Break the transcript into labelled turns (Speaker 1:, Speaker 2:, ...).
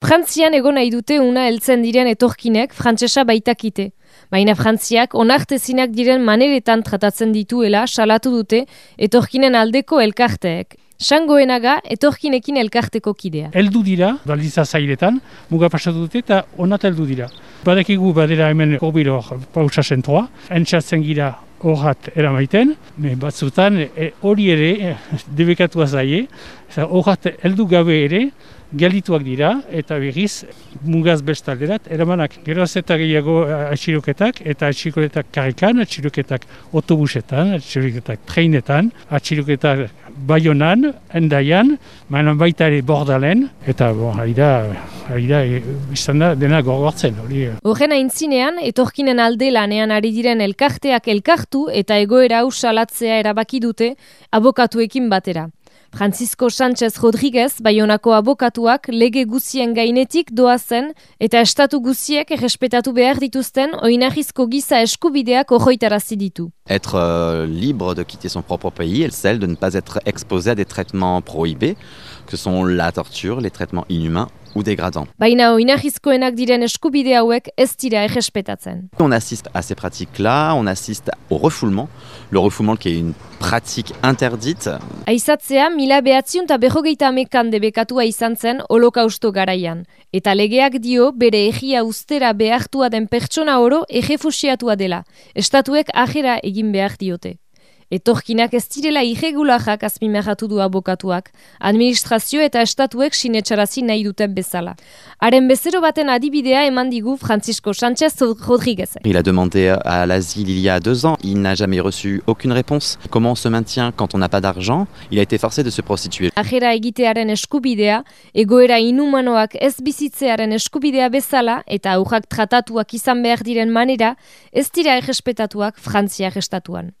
Speaker 1: Frantzian egon nahi dute una heltzen diren etorkinek frantsesa baitakite. Baina Frantziak onartezinak diren maneretan tratatzen dituela salatu dute etorkinen aldeko elkarteek. Sangoenaga etorkinekin elkarteko kidea.
Speaker 2: Eldu dira, baliza zailetan, muga pasatu dute eta onat eldu dira. Badekigu badera hemen kobiro pausa zentroa, entzatzen gira horrat eramaiten, batzutan e, hori ere e, debekatua zaie, horrat eldu gabe ere, gelituak dira eta berriz mugaz bestalderat eramanak. Geroz eta gehiago atxiloketak eta atxiloketak karrikan, atxiloketak autobusetan, atxiloketak treinetan, atxiloketak baionan, endaian, mainan baita ere bordalen, eta bon, ari da, ari da, e, izan da, dena gogortzen.
Speaker 1: Horren aintzinean, etorkinen alde lanean ari diren elkarteak elkartu eta egoera hau salatzea erabaki dute abokatuekin batera. Francisco Sánchez Rodríguez, baionako abokatuak, lege guzien gainetik doazen eta estatu guziek errespetatu behar dituzten oinahizko giza eskubideak ojoitarazi ditu.
Speaker 3: Être euh, libre de quitter son propre pays et celle de ne pas être exposé à des traitements prohibés, que sont la torture, les traitements inhumains ou dégradants.
Speaker 1: Baina oinahizkoenak diren eskubide hauek ez dira errespetatzen.
Speaker 3: On assiste à ces pratiques-là, on assiste au refoulement, le refoulement qui est une pratique interdite.
Speaker 1: Aizatzea mila behatziun eta berrogeita amekan debekatua izan zen holokausto garaian. Eta legeak dio bere egia ustera behartua den pertsona oro egefusiatua dela. Estatuek ajera egin behar diote. Etorkinak ez direla irregulajak azpimerratu du abokatuak, administrazio eta estatuek sinetxarazi nahi duten bezala. Haren bezero baten adibidea eman digu Francisco Sánchez Rodríguez.
Speaker 3: Il a demandé à l'asile il y a deux ans, il n'a jamais reçu aucune réponse. Comment on se maintient quand on n'a pas d'argent Il a été forcé de se prostituer.
Speaker 1: Ajera egitearen eskubidea, egoera inhumanoak ez bizitzearen eskubidea bezala eta aurrak tratatuak izan behar diren manera, ez dira errespetatuak Frantziak estatuan.